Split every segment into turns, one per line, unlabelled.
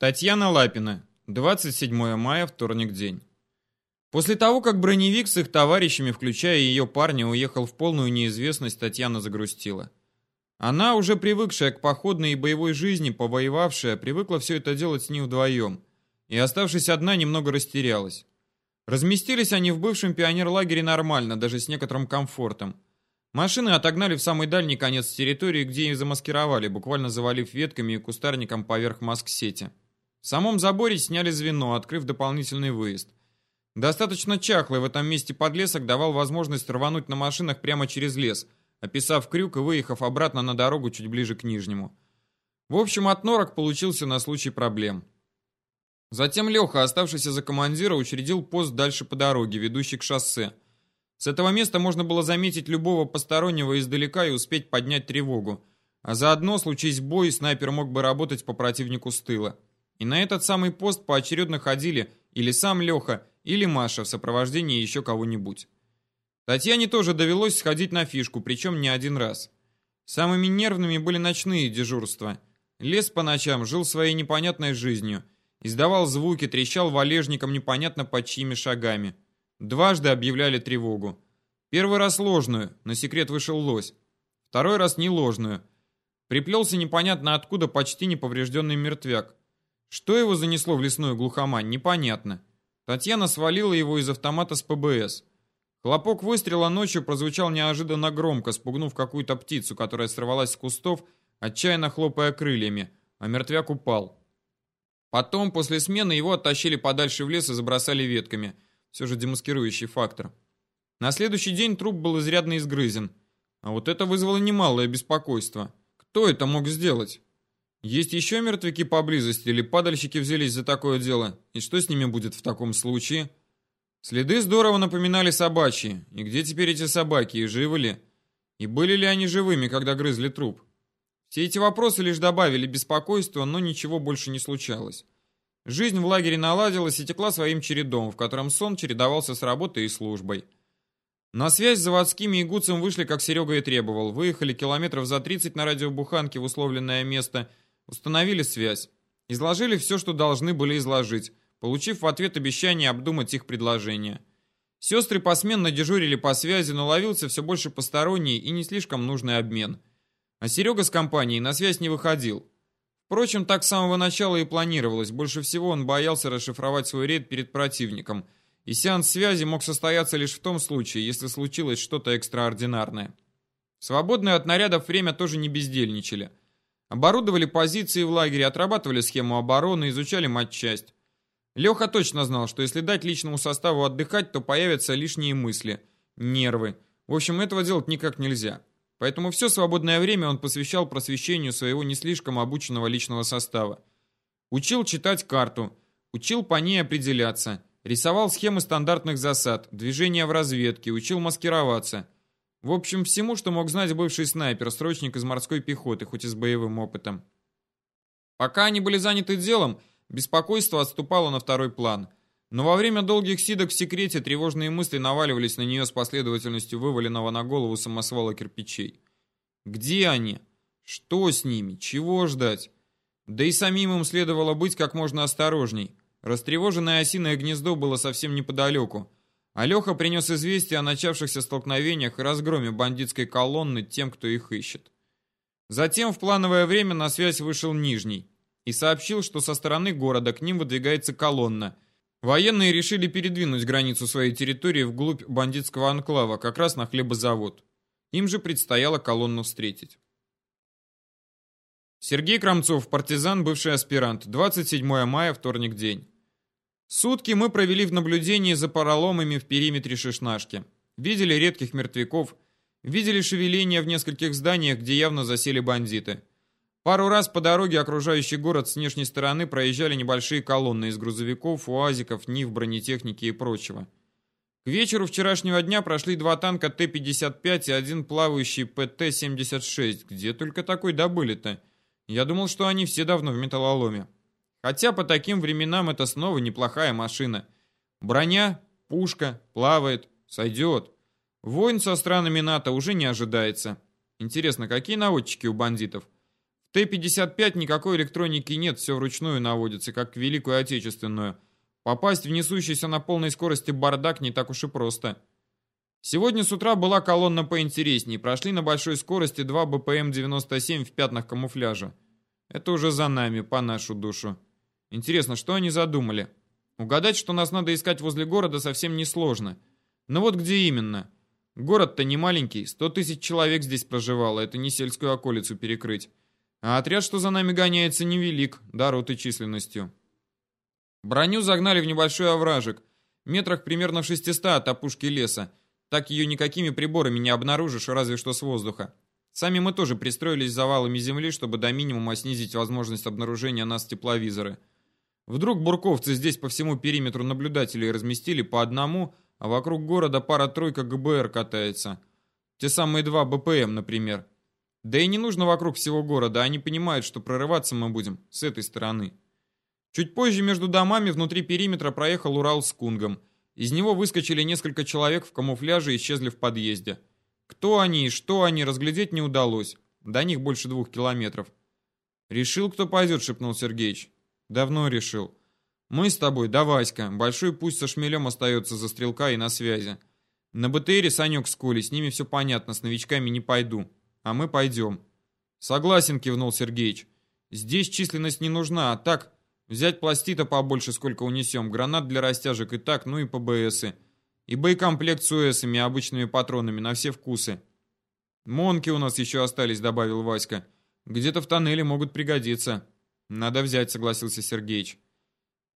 Татьяна Лапина. 27 мая, вторник день. После того, как броневик с их товарищами, включая ее парня, уехал в полную неизвестность, Татьяна загрустила. Она, уже привыкшая к походной и боевой жизни, повоевавшая, привыкла все это делать с ним вдвоем. И, оставшись одна, немного растерялась. Разместились они в бывшем пионерлагере нормально, даже с некоторым комфортом. Машины отогнали в самый дальний конец территории, где их замаскировали, буквально завалив ветками и кустарником поверх маск-сети. В самом заборе сняли звено, открыв дополнительный выезд. Достаточно чахлый в этом месте подлесок давал возможность рвануть на машинах прямо через лес, описав крюк и выехав обратно на дорогу чуть ближе к Нижнему. В общем, от норок получился на случай проблем. Затем Леха, оставшийся за командира, учредил пост дальше по дороге, ведущей к шоссе. С этого места можно было заметить любого постороннего издалека и успеть поднять тревогу. А заодно, случись бой, снайпер мог бы работать по противнику с тыла. И на этот самый пост поочередно ходили или сам Леха, или Маша в сопровождении еще кого-нибудь. Татьяне тоже довелось сходить на фишку, причем не один раз. Самыми нервными были ночные дежурства. Лес по ночам жил своей непонятной жизнью. Издавал звуки, трещал валежником непонятно под чьими шагами. Дважды объявляли тревогу. Первый раз ложную, на секрет вышел лось. Второй раз не ложную. Приплелся непонятно откуда почти неповрежденный мертвяк. Что его занесло в лесную глухомань, непонятно. Татьяна свалила его из автомата с ПБС. Хлопок выстрела ночью прозвучал неожиданно громко, спугнув какую-то птицу, которая сорвалась с кустов, отчаянно хлопая крыльями, а мертвяк упал. Потом, после смены, его оттащили подальше в лес и забросали ветками. Все же демаскирующий фактор. На следующий день труп был изрядно изгрызен. А вот это вызвало немалое беспокойство. Кто это мог сделать? Есть еще мертвяки поблизости или падальщики взялись за такое дело? И что с ними будет в таком случае? Следы здорово напоминали собачьи. И где теперь эти собаки? И живы ли? И были ли они живыми, когда грызли труп? Все эти вопросы лишь добавили беспокойства, но ничего больше не случалось. Жизнь в лагере наладилась и текла своим чередом, в котором сон чередовался с работой и службой. На связь с заводскими и Гуцем вышли, как Серега и требовал. Выехали километров за 30 на радиобуханке в условленное место – Установили связь. Изложили все, что должны были изложить, получив в ответ обещание обдумать их предложение. Сестры посменно дежурили по связи, но ловился все больше посторонний и не слишком нужный обмен. А Серега с компанией на связь не выходил. Впрочем, так с самого начала и планировалось. Больше всего он боялся расшифровать свой рейд перед противником. И сеанс связи мог состояться лишь в том случае, если случилось что-то экстраординарное. Свободное от нарядов время тоже не бездельничали. Оборудовали позиции в лагере, отрабатывали схему обороны, изучали матчасть. Леха точно знал, что если дать личному составу отдыхать, то появятся лишние мысли, нервы. В общем, этого делать никак нельзя. Поэтому все свободное время он посвящал просвещению своего не слишком обученного личного состава. Учил читать карту, учил по ней определяться, рисовал схемы стандартных засад, движения в разведке, учил маскироваться – в общем, всему, что мог знать бывший снайпер, срочник из морской пехоты, хоть и с боевым опытом. Пока они были заняты делом, беспокойство отступало на второй план. Но во время долгих сидок в секрете тревожные мысли наваливались на нее с последовательностью вываленного на голову самосвала кирпичей. Где они? Что с ними? Чего ждать? Да и самим им следовало быть как можно осторожней. Растревоженное осиное гнездо было совсем неподалеку. Алеха принес известие о начавшихся столкновениях и разгроме бандитской колонны тем, кто их ищет. Затем в плановое время на связь вышел Нижний и сообщил, что со стороны города к ним выдвигается колонна. Военные решили передвинуть границу своей территории вглубь бандитского анклава, как раз на хлебозавод. Им же предстояло колонну встретить. Сергей Крамцов, партизан, бывший аспирант. 27 мая, вторник день. Сутки мы провели в наблюдении за пороломами в периметре Шишнашки. Видели редких мертвяков, видели шевеление в нескольких зданиях, где явно засели бандиты. Пару раз по дороге окружающий город с внешней стороны проезжали небольшие колонны из грузовиков, уазиков, НИФ, бронетехники и прочего. К вечеру вчерашнего дня прошли два танка Т-55 и один плавающий ПТ-76. Где только такой добыли-то? Я думал, что они все давно в металлоломе. Хотя по таким временам это снова неплохая машина. Броня, пушка, плавает, сойдет. Войн со странами НАТО уже не ожидается. Интересно, какие наводчики у бандитов? Т-55 никакой электроники нет, все вручную наводится, как в Великую Отечественную. Попасть в несущийся на полной скорости бардак не так уж и просто. Сегодня с утра была колонна поинтересней. Прошли на большой скорости два БПМ-97 в пятнах камуфляжа. Это уже за нами, по нашу душу. Интересно, что они задумали? Угадать, что нас надо искать возле города, совсем несложно. Но вот где именно? Город-то не маленький, сто тысяч человек здесь проживало, это не сельскую околицу перекрыть. А отряд, что за нами гоняется, невелик, да роты численностью. Броню загнали в небольшой овражек, метрах примерно в 600 от опушки леса. Так ее никакими приборами не обнаружишь, разве что с воздуха. Сами мы тоже пристроились завалами земли, чтобы до минимума снизить возможность обнаружения нас тепловизоры. Вдруг бурковцы здесь по всему периметру наблюдателей разместили по одному, а вокруг города пара-тройка ГБР катается. Те самые два БПМ, например. Да и не нужно вокруг всего города, они понимают, что прорываться мы будем с этой стороны. Чуть позже между домами внутри периметра проехал Урал с Кунгом. Из него выскочили несколько человек в камуфляже и исчезли в подъезде. Кто они и что они, разглядеть не удалось. До них больше двух километров. «Решил, кто пойдет», — шепнул Сергеич. «Давно решил. Мы с тобой, да Васька. Большой пусть со шмелем остается за стрелка и на связи. На БТРе Санек с Колей, с ними все понятно, с новичками не пойду а мы пойдем». «Согласен», — кивнул Сергеич. «Здесь численность не нужна, а так взять пластита побольше, сколько унесем, гранат для растяжек и так, ну и ПБСы. И боекомплект с УСами, обычными патронами, на все вкусы». «Монки у нас еще остались», — добавил Васька. «Где-то в тоннеле могут пригодиться». «Надо взять», — согласился Сергеич.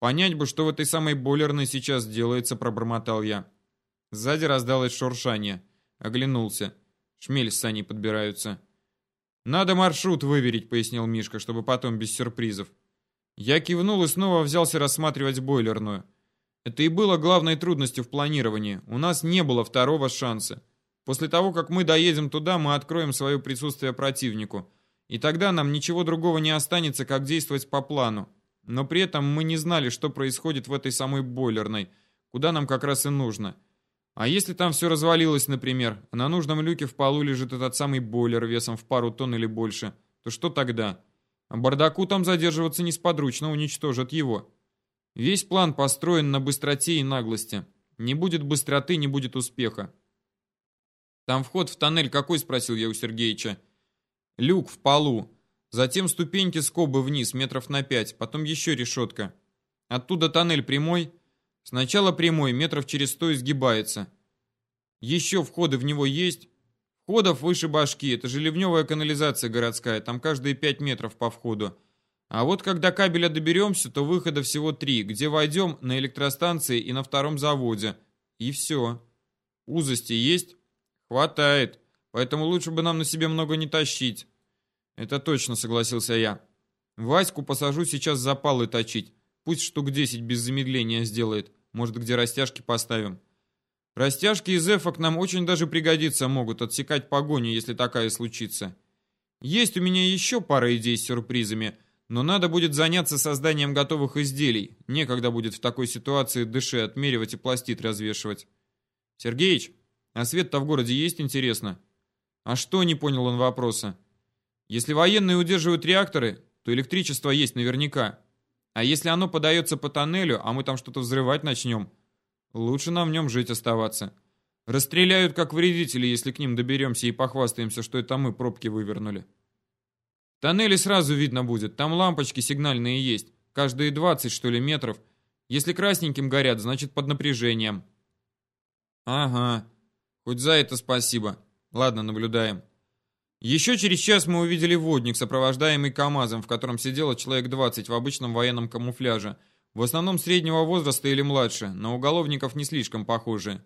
«Понять бы, что в этой самой бойлерной сейчас делается», — пробормотал я. Сзади раздалось шуршание. Оглянулся. Шмель с Саней подбираются. «Надо маршрут выверить», — пояснил Мишка, чтобы потом без сюрпризов. Я кивнул и снова взялся рассматривать бойлерную. Это и было главной трудностью в планировании. У нас не было второго шанса. После того, как мы доедем туда, мы откроем свое присутствие противнику. И тогда нам ничего другого не останется, как действовать по плану. Но при этом мы не знали, что происходит в этой самой бойлерной, куда нам как раз и нужно. А если там все развалилось, например, а на нужном люке в полу лежит этот самый бойлер весом в пару тонн или больше, то что тогда? А бардаку там задерживаться несподручно, уничтожат его. Весь план построен на быстроте и наглости. Не будет быстроты, не будет успеха. Там вход в тоннель какой, спросил я у Сергеича. Люк в полу. Затем ступеньки скобы вниз, метров на пять, потом еще решетка. Оттуда тоннель прямой, Сначала прямой, метров через сто изгибается. Еще входы в него есть. Входов выше башки, это же ливневая канализация городская, там каждые пять метров по входу. А вот когда кабеля доберемся, то выхода всего три, где войдем на электростанции и на втором заводе. И все. Узости есть? Хватает. Поэтому лучше бы нам на себе много не тащить. Это точно, согласился я. Ваську посажу сейчас запалы точить. Пусть штук 10 без замедления сделает. Может, где растяжки поставим. Растяжки из эфок нам очень даже пригодиться могут, отсекать погоню, если такая случится. Есть у меня еще пара идей с сюрпризами, но надо будет заняться созданием готовых изделий. Некогда будет в такой ситуации дыши отмеривать и пластит развешивать. Сергеич, а свет-то в городе есть, интересно? А что, не понял он вопроса. Если военные удерживают реакторы, то электричество есть наверняка. А если оно подается по тоннелю, а мы там что-то взрывать начнем, лучше нам в нем жить оставаться. Расстреляют как вредители, если к ним доберемся и похвастаемся, что это мы пробки вывернули. Тоннели сразу видно будет, там лампочки сигнальные есть, каждые 20, что ли, метров. Если красненьким горят, значит под напряжением. Ага, хоть за это спасибо. Ладно, наблюдаем. Еще через час мы увидели водник, сопровождаемый КАМАЗом, в котором сидело человек 20 в обычном военном камуфляже. В основном среднего возраста или младше, на уголовников не слишком похожие.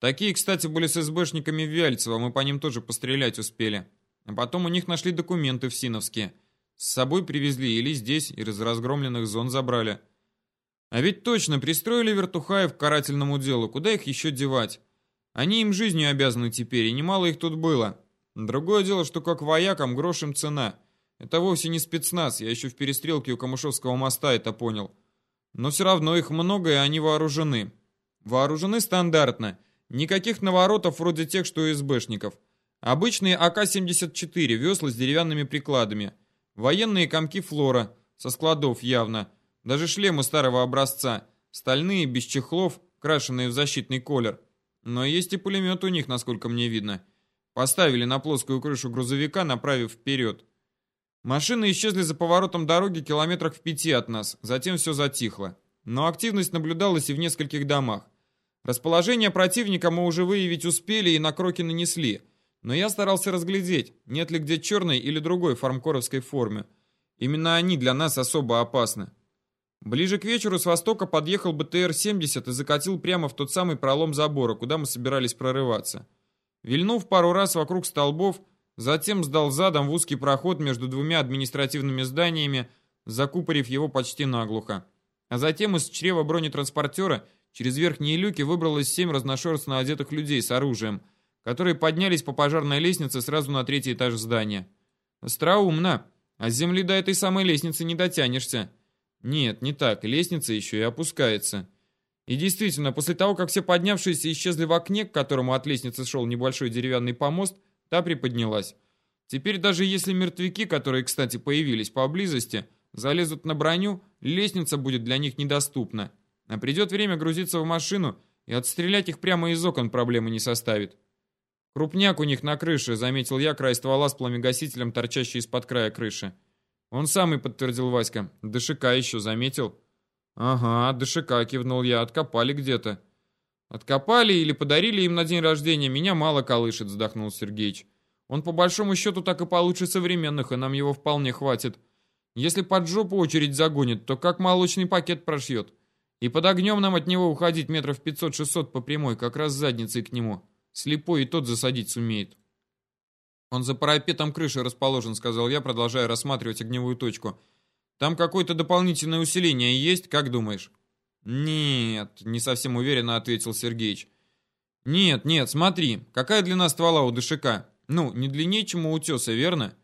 Такие, кстати, были с СБшниками Вяльцева, мы по ним тоже пострелять успели. А потом у них нашли документы в Синовске. С собой привезли или здесь, из разгромленных зон забрали. А ведь точно, пристроили вертухаев к карательному делу, куда их еще девать? Они им жизнью обязаны теперь, и немало их тут было. Другое дело, что как воякам грош им цена. Это вовсе не спецназ, я еще в перестрелке у Камышовского моста это понял. Но все равно их много, и они вооружены. Вооружены стандартно. Никаких наворотов вроде тех, что у СБшников. Обычные АК-74, весла с деревянными прикладами. Военные комки флора, со складов явно. Даже шлемы старого образца. Стальные, без чехлов, крашеные в защитный колер. Но есть и пулемет у них, насколько мне видно. Поставили на плоскую крышу грузовика, направив вперед. Машины исчезли за поворотом дороги километрах в пяти от нас, затем все затихло. Но активность наблюдалась и в нескольких домах. Расположение противника мы уже выявить успели и на кроки нанесли, но я старался разглядеть, нет ли где черной или другой фармкоровской формы. Именно они для нас особо опасны. Ближе к вечеру с востока подъехал БТР-70 и закатил прямо в тот самый пролом забора, куда мы собирались прорываться. Вильнув пару раз вокруг столбов, затем сдал задом в узкий проход между двумя административными зданиями, закупорив его почти наглухо. А затем из чрева бронетранспортера через верхние люки выбралось семь разношерстно одетых людей с оружием, которые поднялись по пожарной лестнице сразу на третий этаж здания. Остроумно, а с земли до этой самой лестницы не дотянешься. Нет, не так, лестница еще и опускается. И действительно, после того, как все поднявшиеся исчезли в окне, к которому от лестницы шел небольшой деревянный помост, та приподнялась. Теперь даже если мертвяки, которые, кстати, появились поблизости, залезут на броню, лестница будет для них недоступна. А придет время грузиться в машину, и отстрелять их прямо из окон проблемы не составит. Крупняк у них на крыше, заметил я край ствола с пламегасителем, торчащий из-под края крыши. Он самый подтвердил Васька. ДШК еще заметил. Ага, ДШК, кивнул я, откопали где-то. Откопали или подарили им на день рождения, меня мало колышет, вздохнул Сергеич. Он по большому счету так и получше современных, и нам его вполне хватит. Если под жопу очередь загонит, то как молочный пакет прошьет. И под огнем нам от него уходить метров 500-600 по прямой, как раз задницей к нему. Слепой и тот засадить сумеет. «Он за парапетом крыши расположен», — сказал я, продолжая рассматривать огневую точку. «Там какое-то дополнительное усиление есть, как думаешь?» «Нет», — не совсем уверенно ответил Сергеич. «Нет, нет, смотри, какая длина ствола у ДШК? Ну, не длиннее, чем у утеса, верно?»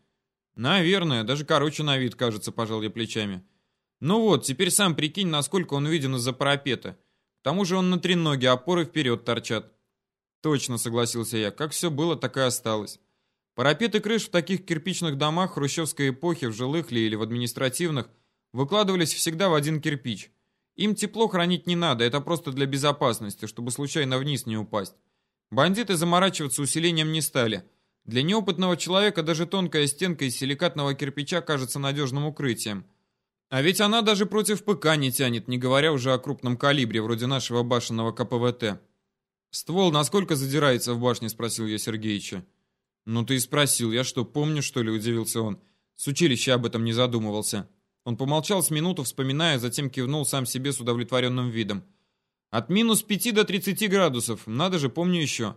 «Наверное, даже короче на вид, кажется», — пожал я плечами. «Ну вот, теперь сам прикинь, насколько он виден из-за парапета. К тому же он на треноге, опоры вперед торчат». «Точно», — согласился я, — «как все было, так и осталось». Парапеты крыш в таких кирпичных домах хрущевской эпохи, в жилых ли или в административных, выкладывались всегда в один кирпич. Им тепло хранить не надо, это просто для безопасности, чтобы случайно вниз не упасть. Бандиты заморачиваться усилением не стали. Для неопытного человека даже тонкая стенка из силикатного кирпича кажется надежным укрытием. А ведь она даже против ПК не тянет, не говоря уже о крупном калибре, вроде нашего башенного КПВТ. «Ствол насколько задирается в башне?» – спросил я Сергеича. «Ну ты и спросил, я что, помню, что ли?» – удивился он. С училища об этом не задумывался. Он помолчал с минуту, вспоминая, затем кивнул сам себе с удовлетворенным видом. «От минус пяти до тридцати градусов, надо же, помню еще.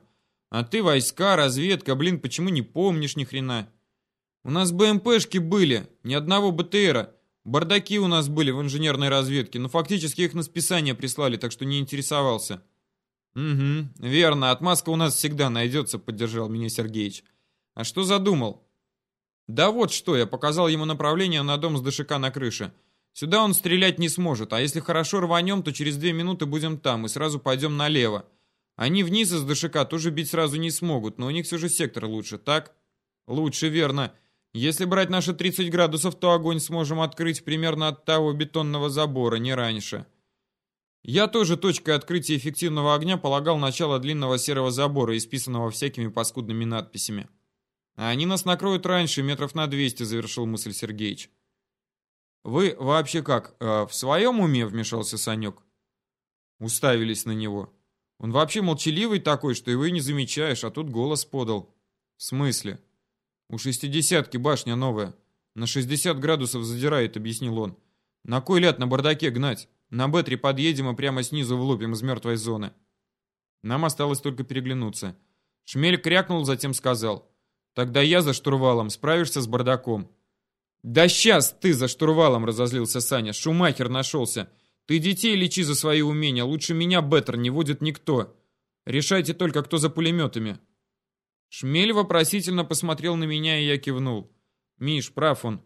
А ты войска, разведка, блин, почему не помнишь ни хрена?» «У нас БМПшки были, ни одного БТРа. Бардаки у нас были в инженерной разведке, но фактически их на списание прислали, так что не интересовался». «Угу, верно, отмазка у нас всегда найдется», — поддержал меня Сергеич. А что задумал? Да вот что, я показал ему направление на дом с ДШК на крыше. Сюда он стрелять не сможет, а если хорошо рванем, то через две минуты будем там и сразу пойдем налево. Они вниз из ДШК тоже бить сразу не смогут, но у них все же сектор лучше, так? Лучше, верно. Если брать наши 30 градусов, то огонь сможем открыть примерно от того бетонного забора, не раньше. Я тоже точкой открытия эффективного огня полагал начало длинного серого забора, исписанного всякими паскудными надписями. А они нас накроют раньше, метров на 200, завершил мысль Сергеич. Вы вообще как, э, в своем уме вмешался Санек? Уставились на него. Он вообще молчаливый такой, что его и не замечаешь, а тут голос подал. В смысле? У шестидесятки башня новая. На 60 градусов задирает, объяснил он. На кой ляд на бардаке гнать? На Б3 подъедем и прямо снизу влупим из мертвой зоны. Нам осталось только переглянуться. Шмель крякнул, затем сказал. Тогда я за штурвалом, справишься с бардаком. Да сейчас ты за штурвалом, разозлился Саня. Шумахер нашелся. Ты детей лечи за свои умения, лучше меня Беттер не водит никто. Решайте только, кто за пулеметами. Шмель вопросительно посмотрел на меня, и я кивнул. Миш, прав он.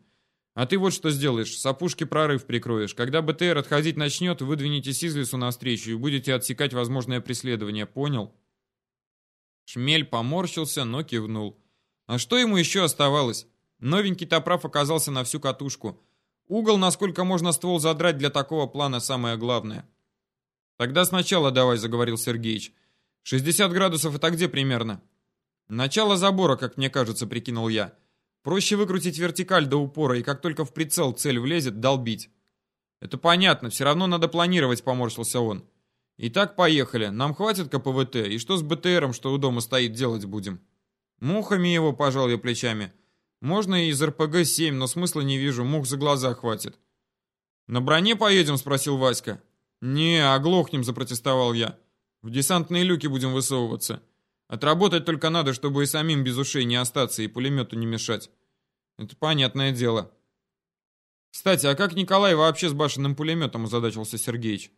А ты вот что сделаешь, с опушки прорыв прикроешь. Когда БТР отходить начнет, выдвинетесь из лесу навстречу и будете отсекать возможное преследование, понял? Шмель поморщился, но кивнул. А что ему еще оставалось? Новенький топрав оказался на всю катушку. Угол, насколько можно ствол задрать для такого плана, самое главное. «Тогда сначала давай», — заговорил Сергеич. «60 градусов это где примерно?» «Начало забора, как мне кажется», — прикинул я. «Проще выкрутить вертикаль до упора, и как только в прицел цель влезет, долбить». «Это понятно, все равно надо планировать», — поморщился он. «Итак, поехали. Нам хватит КПВТ, и что с БТРом, что у дома стоит, делать будем?» «Мухами его, пожал я плечами. Можно и из РПГ-7, но смысла не вижу, мух за глаза хватит». «На броне поедем?» — спросил Васька. «Не, оглохнем», — запротестовал я. «В десантные люки будем высовываться. Отработать только надо, чтобы и самим без ушей не остаться, и пулемету не мешать. Это понятное дело». «Кстати, а как Николай вообще с башенным пулеметом?» — озадачился Сергеич.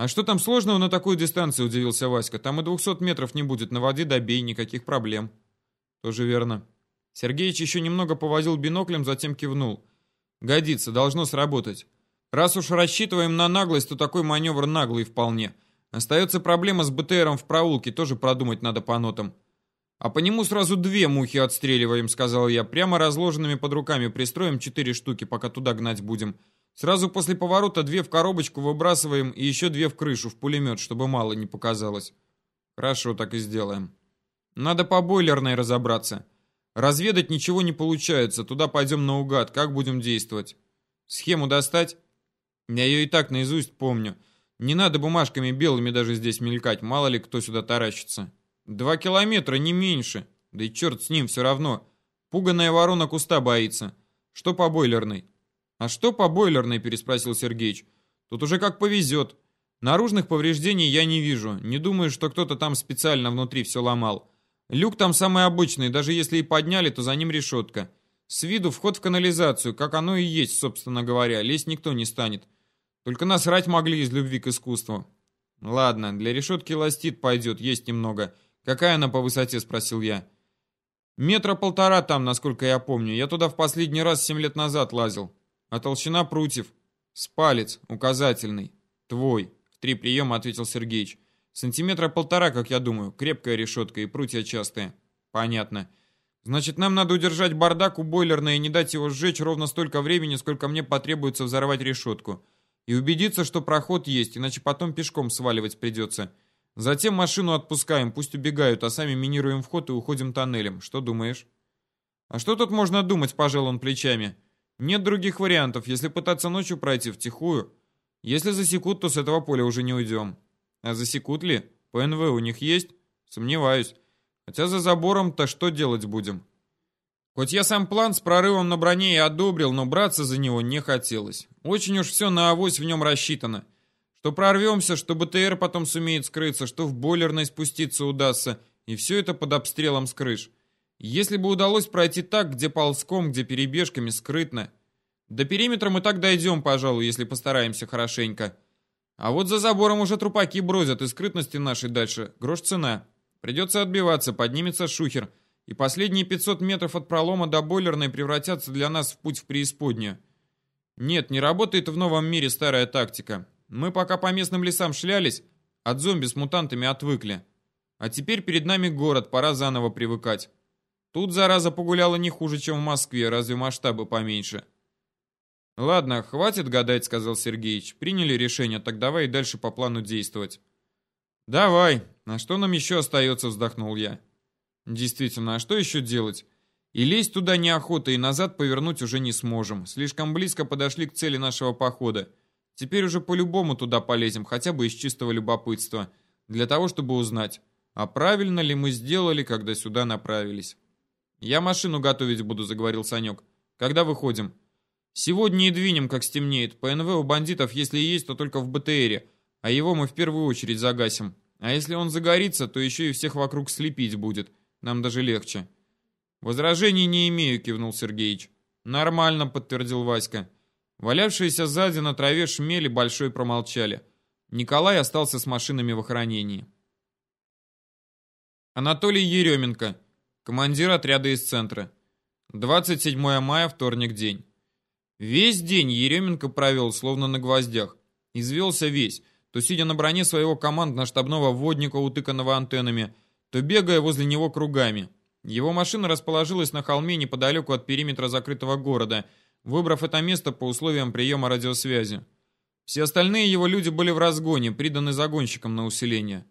«А что там сложного на такую дистанцию?» — удивился Васька. «Там и 200 метров не будет, на воде добей, никаких проблем». «Тоже верно». Сергеич еще немного повозил биноклем, затем кивнул. «Годится, должно сработать. Раз уж рассчитываем на наглость, то такой маневр наглый вполне. Остается проблема с БТРом в проулке, тоже продумать надо по нотам». «А по нему сразу две мухи отстреливаем», — сказал я. «Прямо разложенными под руками пристроим четыре штуки, пока туда гнать будем». Сразу после поворота две в коробочку выбрасываем и еще две в крышу, в пулемет, чтобы мало не показалось. Хорошо, так и сделаем. Надо по бойлерной разобраться. Разведать ничего не получается, туда пойдем наугад, как будем действовать. Схему достать? Я ее и так наизусть помню. Не надо бумажками белыми даже здесь мелькать, мало ли кто сюда таращится. Два километра, не меньше. Да и черт с ним, все равно. Пуганая ворона куста боится. Что по бойлерной? «А что по бойлерной?» – переспросил Сергеич. «Тут уже как повезет. Наружных повреждений я не вижу. Не думаю, что кто-то там специально внутри все ломал. Люк там самый обычный, даже если и подняли, то за ним решетка. С виду вход в канализацию, как оно и есть, собственно говоря. Лезть никто не станет. Только нас рать могли из любви к искусству». «Ладно, для решетки ластит пойдет, есть немного. Какая она по высоте?» – спросил я. «Метра полтора там, насколько я помню. Я туда в последний раз семь лет назад лазил». А толщина прутьев? С палец, указательный. Твой. В три приема ответил Сергеич. Сантиметра полтора, как я думаю. Крепкая решетка и прутья частые. Понятно. Значит, нам надо удержать бардак у бойлерной и не дать его сжечь ровно столько времени, сколько мне потребуется взорвать решетку. И убедиться, что проход есть, иначе потом пешком сваливать придется. Затем машину отпускаем, пусть убегают, а сами минируем вход и уходим тоннелем. Что думаешь? А что тут можно думать, пожал он плечами. Нет других вариантов, если пытаться ночью пройти втихую. Если засекут, то с этого поля уже не уйдем. А засекут ли? ПНВ у них есть? Сомневаюсь. Хотя за забором-то что делать будем? Хоть я сам план с прорывом на броне и одобрил, но браться за него не хотелось. Очень уж все на авось в нем рассчитано. Что прорвемся, что БТР потом сумеет скрыться, что в бойлерной спуститься удастся, и все это под обстрелом с крыш. Если бы удалось пройти так, где ползком, где перебежками, скрытно. До периметра мы так дойдем, пожалуй, если постараемся хорошенько. А вот за забором уже трупаки бродят, и скрытности нашей дальше грош цена. Придется отбиваться, поднимется шухер, и последние 500 метров от пролома до бойлерной превратятся для нас в путь в преисподнюю. Нет, не работает в новом мире старая тактика. Мы пока по местным лесам шлялись, от зомби с мутантами отвыкли. А теперь перед нами город, пора заново привыкать. Тут зараза погуляла не хуже, чем в Москве, разве масштабы поменьше. Ладно, хватит гадать, сказал Сергеич. Приняли решение, так давай и дальше по плану действовать. Давай. А что нам еще остается, вздохнул я. Действительно, а что еще делать? И лезть туда неохота, и назад повернуть уже не сможем. Слишком близко подошли к цели нашего похода. Теперь уже по-любому туда полезем, хотя бы из чистого любопытства. Для того, чтобы узнать, а правильно ли мы сделали, когда сюда направились. «Я машину готовить буду», — заговорил Санек. «Когда выходим?» «Сегодня и двинем, как стемнеет. ПНВ у бандитов, если есть, то только в БТРе, а его мы в первую очередь загасим. А если он загорится, то еще и всех вокруг слепить будет. Нам даже легче». «Возражений не имею», — кивнул Сергеич. «Нормально», — подтвердил Васька. Валявшиеся сзади на траве шмели большой промолчали. Николай остался с машинами в охранении. Анатолий Еременко. Командир отряда из центра. 27 мая, вторник день. Весь день Еременко провел, словно на гвоздях. Извелся весь, то сидя на броне своего командно-штабного водника, утыканного антеннами, то бегая возле него кругами. Его машина расположилась на холме неподалеку от периметра закрытого города, выбрав это место по условиям приема радиосвязи. Все остальные его люди были в разгоне, приданы загонщикам на усиление.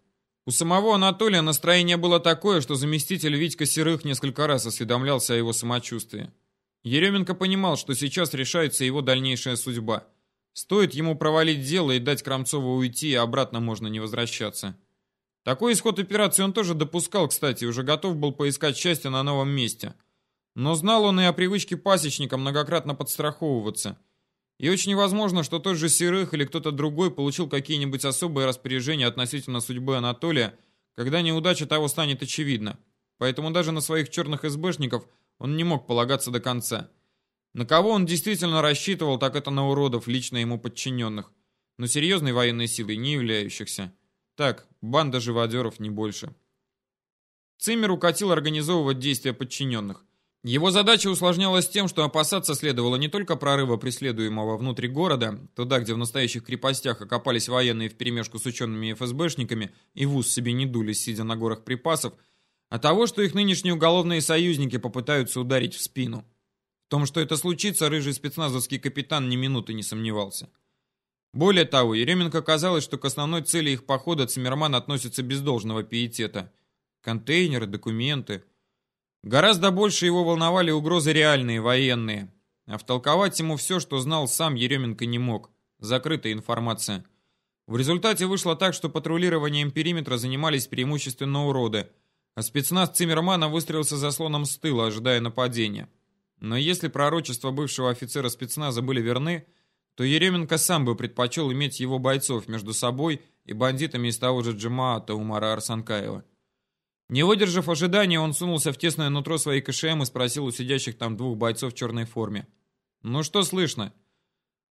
У самого Анатолия настроение было такое, что заместитель Витька Серых несколько раз осведомлялся о его самочувствии. Еременко понимал, что сейчас решается его дальнейшая судьба. Стоит ему провалить дело и дать Крамцову уйти, а обратно можно не возвращаться. Такой исход операции он тоже допускал, кстати, уже готов был поискать счастье на новом месте. Но знал он и о привычке пасечника многократно подстраховываться. И очень возможно, что тот же Серых или кто-то другой получил какие-нибудь особые распоряжения относительно судьбы Анатолия, когда неудача того станет очевидна. Поэтому даже на своих черных СБшников он не мог полагаться до конца. На кого он действительно рассчитывал, так это на уродов, лично ему подчиненных, но серьезной военной силой не являющихся. Так, банда живодеров, не больше. Циммер укатил организовывать действия подчиненных. Его задача усложнялась тем, что опасаться следовало не только прорыва преследуемого внутри города, туда, где в настоящих крепостях окопались военные вперемешку с учеными ФСБшниками и в себе не дули, сидя на горах припасов, а того, что их нынешние уголовные союзники попытаются ударить в спину. В том, что это случится, рыжий спецназовский капитан ни минуты не сомневался. Более того, Еременко казалось, что к основной цели их похода Циммерман относится без должного пиетета. Контейнеры, документы. Гораздо больше его волновали угрозы реальные, военные. А втолковать ему все, что знал сам, Еременко не мог. Закрытая информация. В результате вышло так, что патрулированием периметра занимались преимущественно уроды, а спецназ Циммермана выстрелился заслоном с тыла, ожидая нападения. Но если пророчества бывшего офицера спецназа были верны, то Еременко сам бы предпочел иметь его бойцов между собой и бандитами из того же Джамаата Умара Арсанкаева. Не выдержав ожидания, он сунулся в тесное нутро своей КШМ и спросил у сидящих там двух бойцов в черной форме. «Ну что слышно?»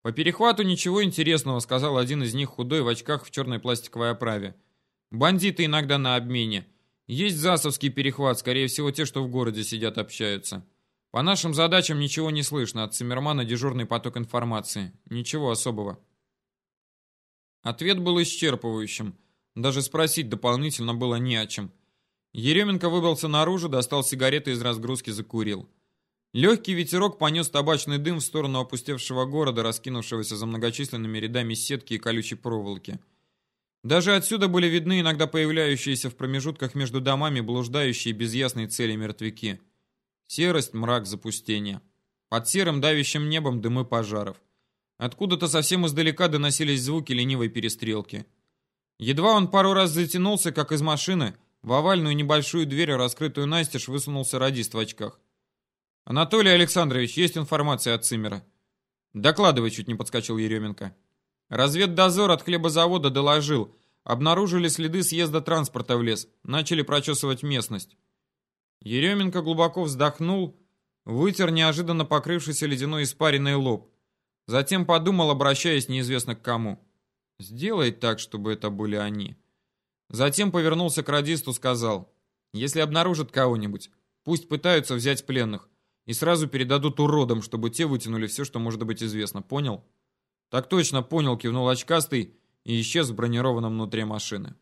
«По перехвату ничего интересного», — сказал один из них худой в очках в черной пластиковой оправе. «Бандиты иногда на обмене. Есть засовский перехват, скорее всего, те, что в городе сидят, общаются». По нашим задачам ничего не слышно. От Циммермана дежурный поток информации. Ничего особого. Ответ был исчерпывающим. Даже спросить дополнительно было не о чем. Еременко выбрался наружу, достал сигареты из разгрузки, закурил. Легкий ветерок понес табачный дым в сторону опустевшего города, раскинувшегося за многочисленными рядами сетки и колючей проволоки. Даже отсюда были видны иногда появляющиеся в промежутках между домами блуждающие без ясной цели мертвяки. Серость, мрак, запустение. Под серым давящим небом дымы пожаров. Откуда-то совсем издалека доносились звуки ленивой перестрелки. Едва он пару раз затянулся, как из машины, в овальную небольшую дверь, раскрытую настежь, высунулся радист в очках. «Анатолий Александрович, есть информация от Цимера?» «Докладывай», — чуть не подскочил Еременко. Разведдозор от хлебозавода доложил. Обнаружили следы съезда транспорта в лес. Начали прочесывать местность. Еременко глубоко вздохнул, вытер неожиданно покрывшийся ледяной испаренный лоб. Затем подумал, обращаясь неизвестно к кому. «Сделай так, чтобы это были они». Затем повернулся к радисту, сказал, «Если обнаружат кого-нибудь, пусть пытаются взять пленных и сразу передадут уродам, чтобы те вытянули все, что может быть известно. Понял?» «Так точно, понял», кивнул очкастый и исчез в бронированном внутри машины.